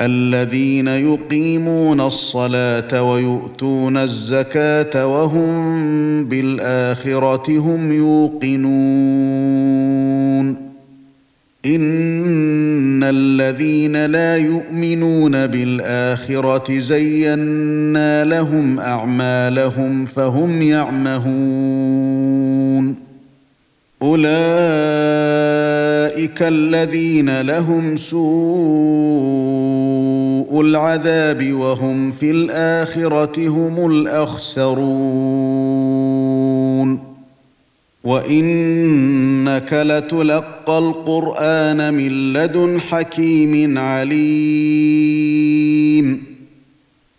الذين يقيمون الصلاة ويؤتون الزكاة وهم بالآخرة هم يوقنون. إن الذين لا يؤمنون بالآخرة زينا لهم أعمالهم فهم يعمهون. أولئك الذين لهم سوء العذاب وهم في الآخرة هم الأخسرون. وإنك لتلقى القرآن من لدن حكيم عليم.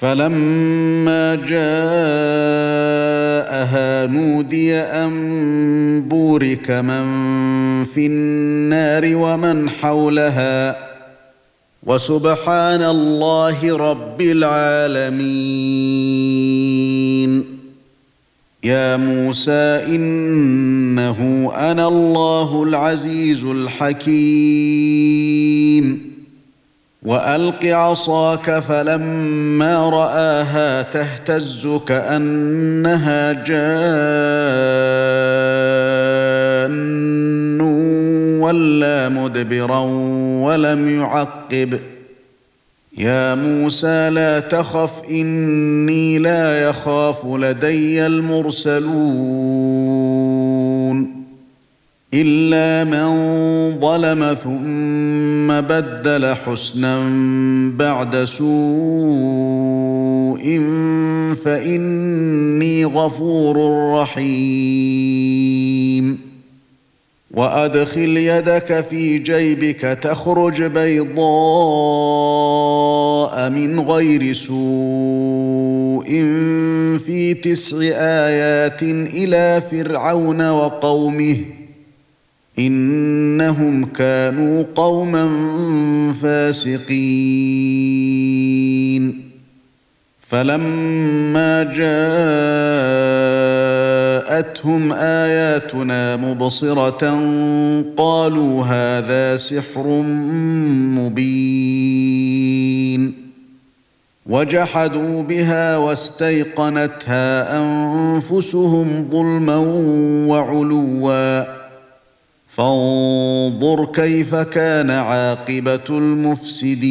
فلما جاءها نودي أن بورك من في النار ومن حولها. وسبحان الله رب العالمين. يا موسى إنه أنا الله العزيز الحكيم. وألق عصاك فلما رآها تهتز كأنها جان ولا مدبرا ولم يعقب. يا موسى لا تخف إني لا يخاف لدي المرسلون. إلا من ظلم ثم بدل حسنا بعد سوء فإني غفور رحيم. وأدخل يدك في جيبك تخرج بيضاء من غير سوء في تسع آيات إلى فرعون وقومه. إنهم كانوا قوما فاسقين. فلما جاءتهم آياتنا مبصرة قالوا هذا سحر مبين. وجحدوا بها واستيقنتها أنفسهم ظلما وعلوا. فانظر كيف كان عاقبة المفسدين.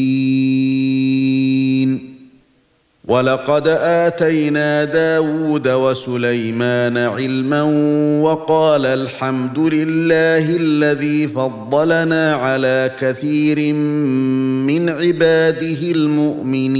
ولقد آتينا داود وسليمان علما وقال الحمد لله الذي فضلنا على كثير من عباده المؤمنين.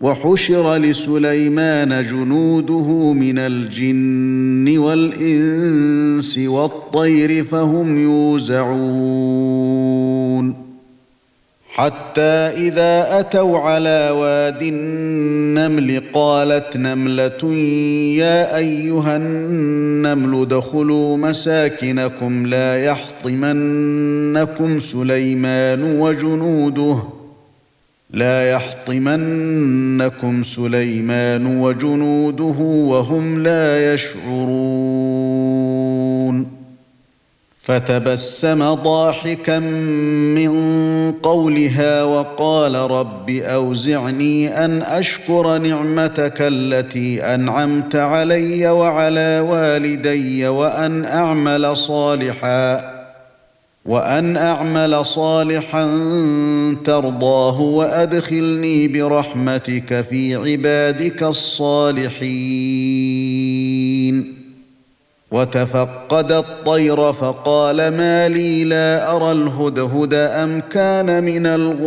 وحشر لسليمان جنوده من الجن والإنس والطير فهم يوزعون. حتى إذا أتوا على واد النمل قالت نملة يا أيها النمل ادخلوا مساكنكم لا يحطمنكم سليمان وجنوده لا يحطمنكم سليمان وجنوده وهم لا يشعرون. فتبسم ضاحكا من قولها وقال رب أوزعني أن أشكر نعمتك التي أنعمت علي وعلى والدي وأن أعمل صالحا. وأن أعمل صالحا ترضاه وأدخلني برحمتك في عبادك الصالحين. وتفقد الطير فقال ما لي لا أرى الهدهد أم كان من الغائبين.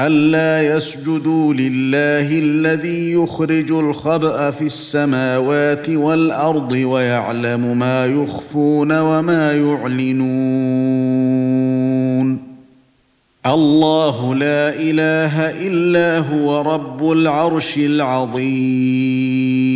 ألا يسجدوا لله الذي يخرج الخبأ في السماوات والأرض ويعلم ما يخفون وما يعلنون. الله لا إله إلا هو رب العرش العظيم.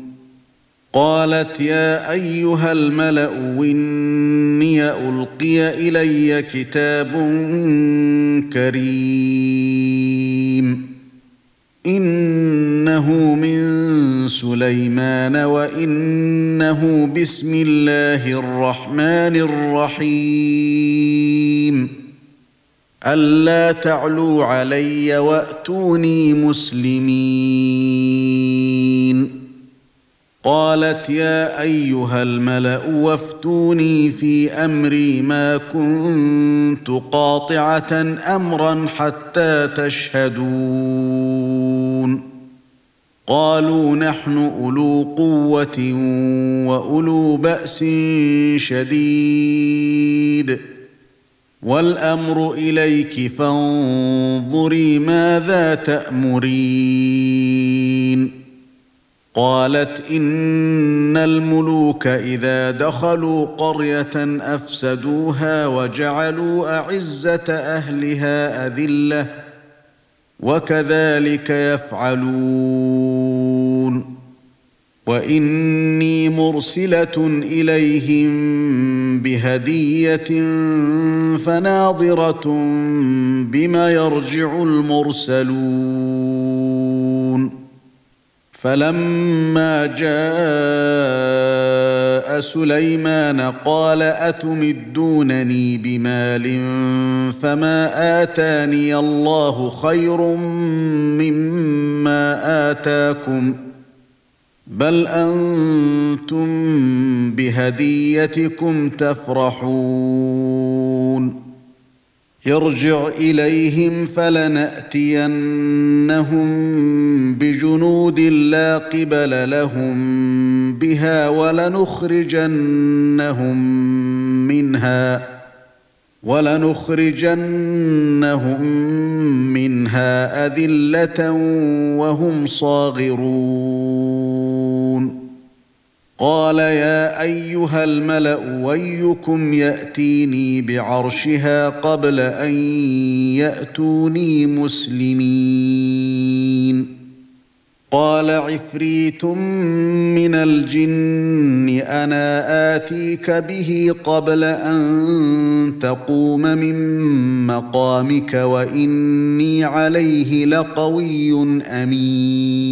قالت يا أيها الملأ إني ألقي إلي كتاب كريم. إنه من سليمان وإنه بسم الله الرحمن الرحيم. ألا تعلوا علي وأتوني مسلمين. قالت يا أيها الملأ وافتوني في أمري ما كنت قاطعة أمرا حتى تشهدون. قالوا نحن أولو قوة وأولو بأس شديد. والأمر إليك فانظري ماذا تأمرين. قالت إن الملوك إذا دخلوا قرية أفسدوها وجعلوا أعزة أهلها أذلة وكذلك يفعلون. وإني مرسلة إليهم بهدية فناظرة بما يرجع المرسلون. فلما جاء سليمان قال أتمدونني بمال فما آتاني الله خير مما آتاكم بل أنتم بهديتكم تفرحون ارجع إليهم فلنأتينهم بجنود لا قبل لهم بها ولنخرجنهم منها ولنخرجنهم منها أذلة وهم صاغرون قال يا أيها الملأ ايكم يأتيني بعرشها قبل أن يأتوني مسلمين. قال عفريت من الجن أنا آتيك به قبل أن تقوم من مقامك وإني عليه لقوي أمين.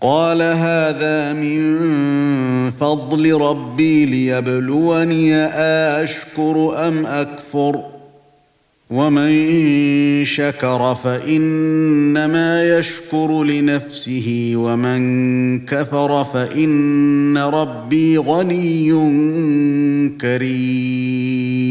قال هذا من فضل ربي ليبلوني اشكر أم أكفر ومن شكر فإنما يشكر لنفسه ومن كفر فإن ربي غني كريم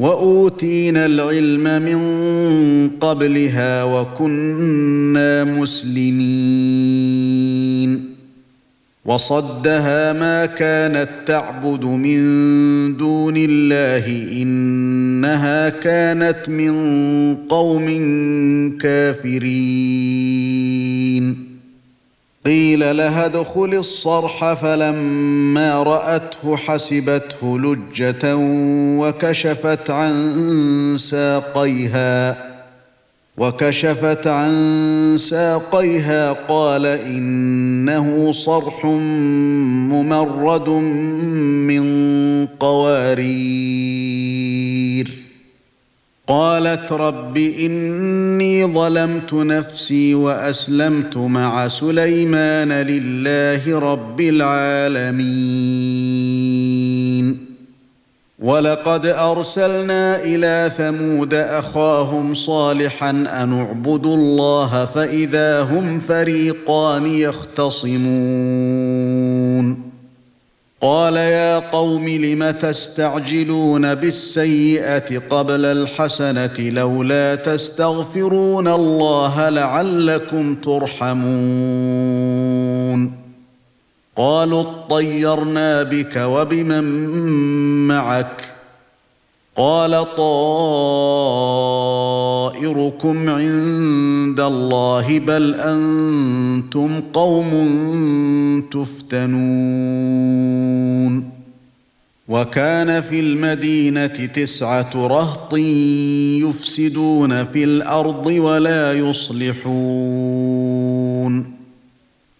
وأوتينا العلم من قبلها وكنا مسلمين. وصدها ما كانت تعبد من دون الله إنها كانت من قوم كافرين. قيل لها ادخل الصرح فلما رأته حسبته لجة وكشفت عن ساقيها وكشفت عن ساقيها قال إنه صرح ممرد من قوارير. قالت رب إني ظلمت نفسي وأسلمت مع سليمان لله رب العالمين. ولقد أرسلنا إلى ثمود أخاهم صالحا أن اعبدوا الله فإذا هم فريقان يختصمون. قال يا قوم لم تستعجلون بالسيئة قبل الحسنة لولا تستغفرون الله لعلكم ترحمون. قالوا اطيرنا بك وبمن معك؟ قال طائركم عند الله بل أنتم قوم تفتنون وكان في المدينة تسعة رهط يفسدون في الأرض ولا يصلحون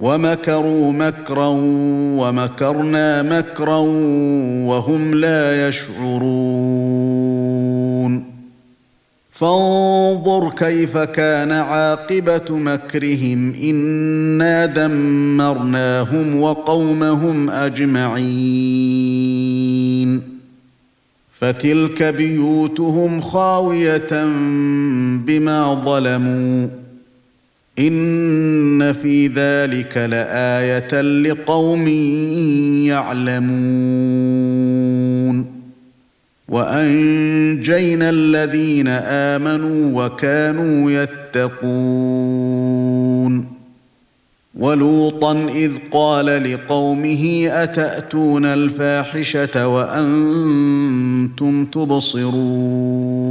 ومكروا مكرا ومكرنا مكرا وهم لا يشعرون. فانظر كيف كان عاقبة مكرهم. إنا دمرناهم وقومهم أجمعين. فتلك بيوتهم خاوية بما ظلموا. ان في ذلك لايه لقوم يعلمون وانجينا الذين امنوا وكانوا يتقون ولوطا اذ قال لقومه اتاتون الفاحشه وأنتم تبصرون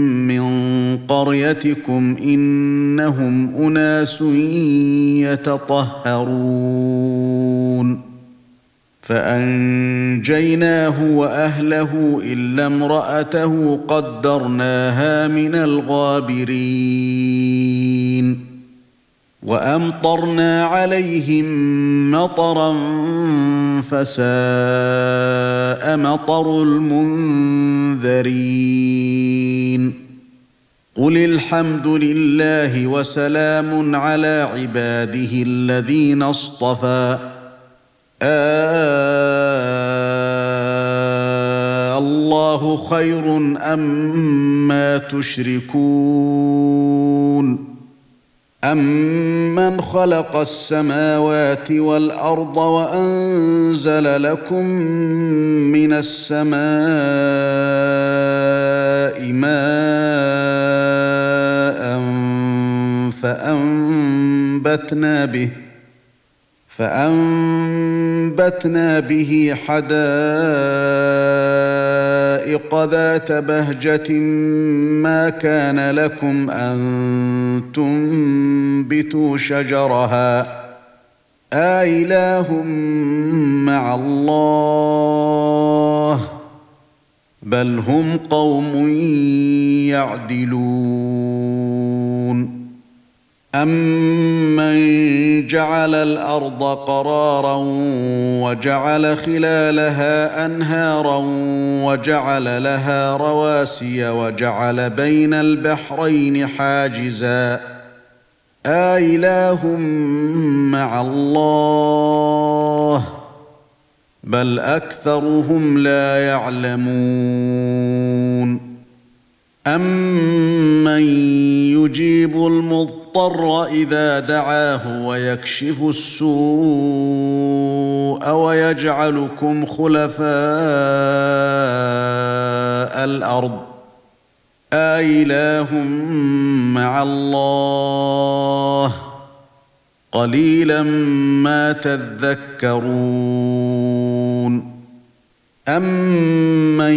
قريتكم إنهم أناس يتطهرون فأنجيناه وأهله إلا امرأته قدرناها من الغابرين وأمطرنا عليهم مطرا فساء مطر المنذرين قل الحمد لله وسلام على عباده الذين اصطفى. آه الله خير أم ما تشركون. أَمَّنْ خَلَقَ السَّمَاوَاتِ وَالْأَرْضَ وَأَنزَلَ لَكُم مِّنَ السَّمَاءِ مَاءً فَأَنبَتْنَا بِهِ فَأَنبَتْنَا بِهِ حَدَائِقَ ذَاتَ بَهْجَةٍ مَا كَانَ لَكُمْ أَن تُنبِتُوا شَجَرَهَا. آإله مع الله بل هم قوم يعدلون. امن جعل الأرض قرارا وجعل خلالها انهارا وجعل لها رواسي وجعل بين البحرين حاجزا آله مع الله بل اكثرهم لا يعلمون امن يجيب المضطر إذا دعاه ويكشف السوء ويجعلكم خلفاء الأرض. آله مع الله. قليلا ما تذكرون. امن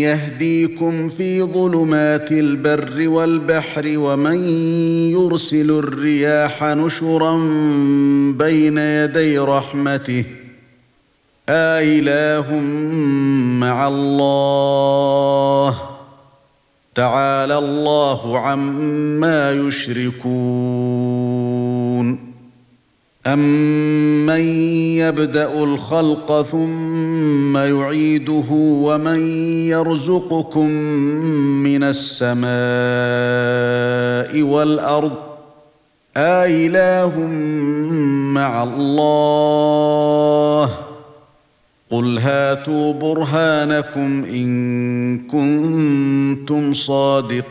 يهديكم في ظلمات البر والبحر ومن يرسل الرياح نشرا بين يدي رحمته آله مع الله تعالى الله عما يشركون امن يبدا الخلق ثم يعيده ومن يرزقكم من السماء والارض آله مع الله قل هاتوا برهانكم ان كنتم صادقين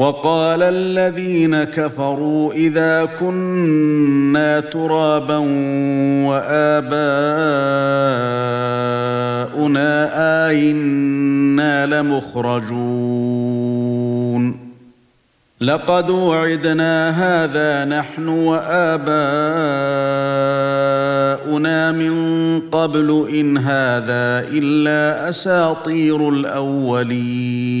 وقال الذين كفروا إذا كنا ترابا وآباؤنا آئنا لمخرجون. لقد وعدنا هذا نحن وآباؤنا من قبل إن هذا إلا أساطير الأولين.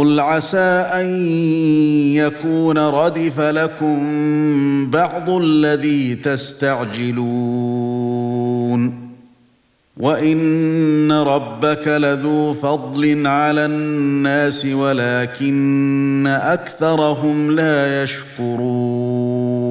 قل عسى ان يكون ردف لكم بعض الذي تستعجلون وان ربك لذو فضل على الناس ولكن اكثرهم لا يشكرون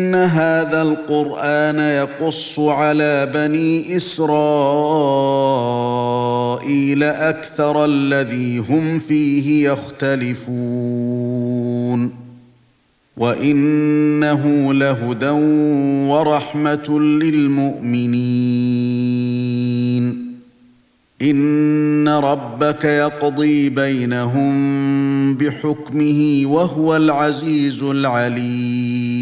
هذا القرآن يقص على بني إسرائيل أكثر الذي هم فيه يختلفون وإنه لهدى ورحمة للمؤمنين إن ربك يقضي بينهم بحكمه وهو العزيز العليم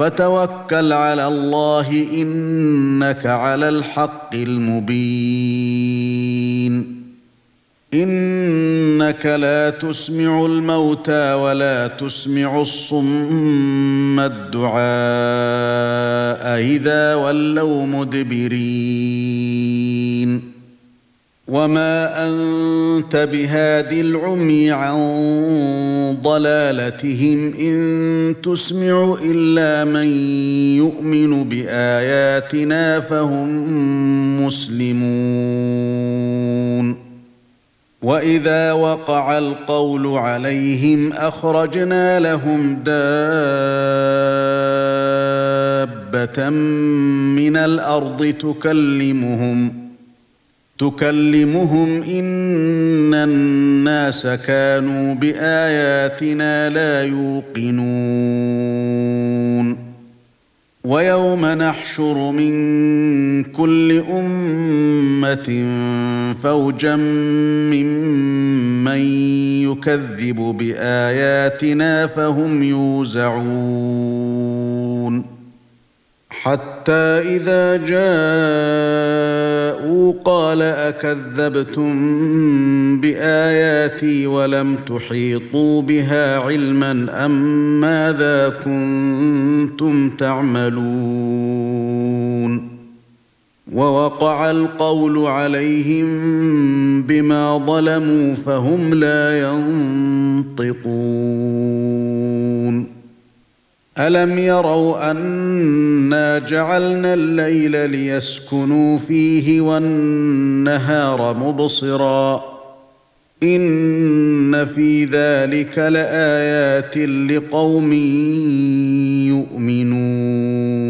فتوكل على الله إنك على الحق المبين. إنك لا تسمع الموتى ولا تسمع الصم الدعاء إذا ولوا مدبرين. وما انت بهاد العمي عن ضلالتهم ان تسمع الا من يؤمن باياتنا فهم مسلمون واذا وقع القول عليهم اخرجنا لهم دابه من الأرض تكلمهم تكلمهم إن الناس كانوا بآياتنا لا يوقنون. ويوم نحشر من كل أمة فوجا ممن يكذب بآياتنا فهم يوزعون. حتى إذا جاءوا قال أكذبتم بآياتي ولم تحيطوا بها علما أم ماذا كنتم تعملون ووقع القول عليهم بما ظلموا فهم لا ينطقون ألم يروا أنا جعلنا الليل ليسكنوا فيه والنهار مبصرا إن في ذلك لآيات لقوم يؤمنون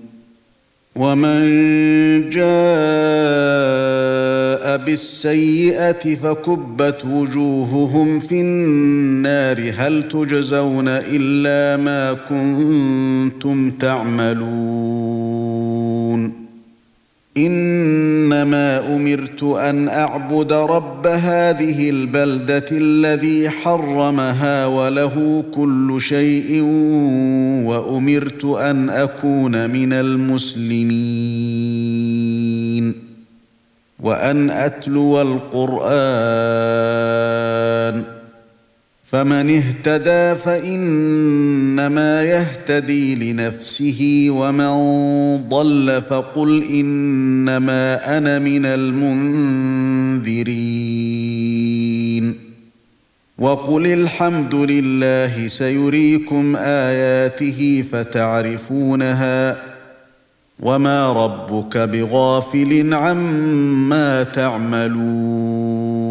ومن جاء بالسيئة فكبت وجوههم في النار. هل تجزون إلا ما كنتم تعملون؟ إنما أمرت أن أعبد رب هذه البلدة الذي حرمها وله كل شيء وأمرت أن أكون من المسلمين وأن أتلو القرآن. فمن اهتدى فإنما يهتدي لنفسه ومن ضل فقل إنما أنا من المنذرين. وقل الحمد لله سيريكم آياته فتعرفونها وما ربك بغافل عما تعملون.